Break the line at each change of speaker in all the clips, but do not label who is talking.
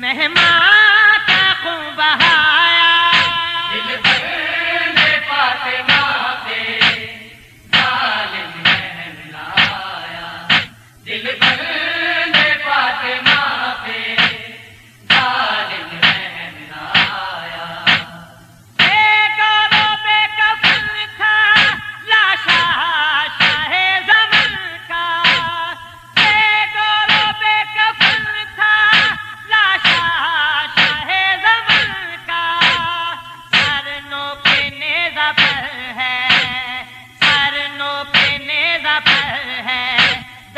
مہمات
خوں بہا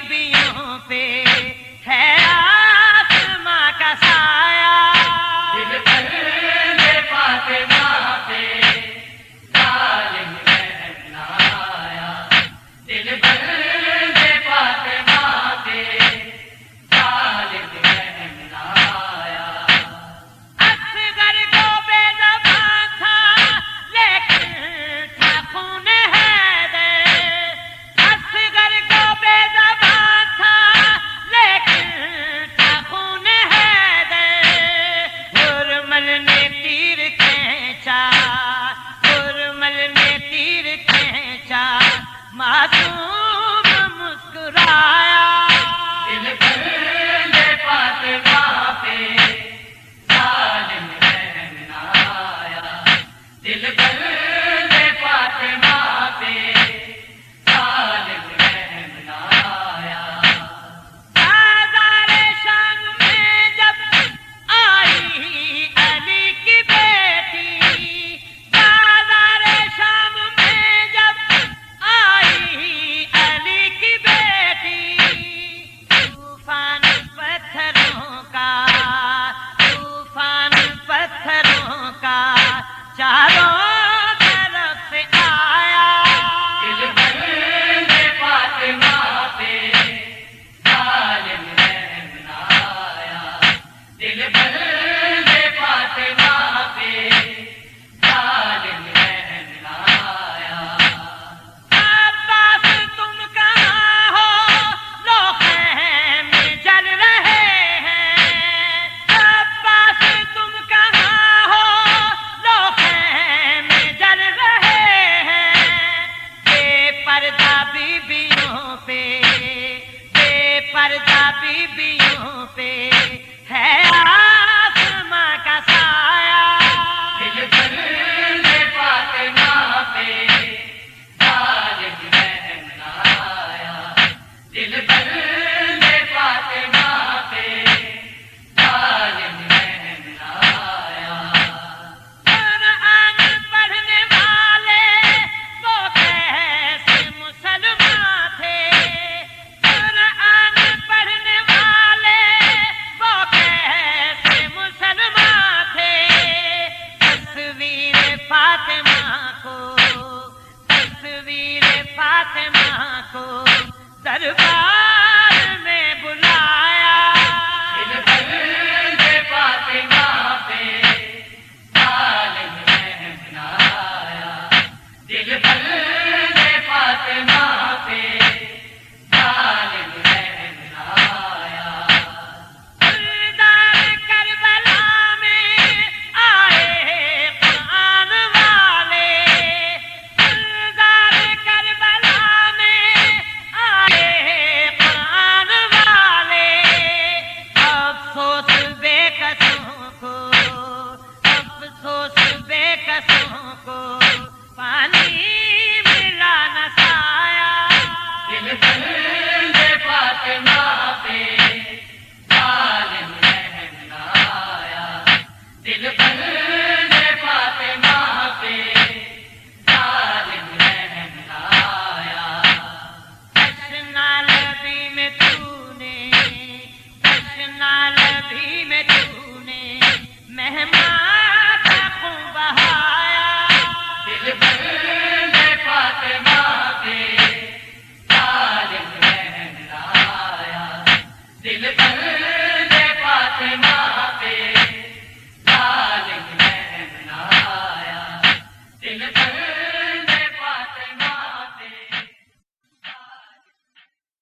بی پہ
بے پردہ بیویوں پہ ہے افسوس بے قسموں کو، افسوس بے
قسموں کو پانی ملا نہ سایا دل سنگ فاطمہ پہ ظالم رحم
دل بن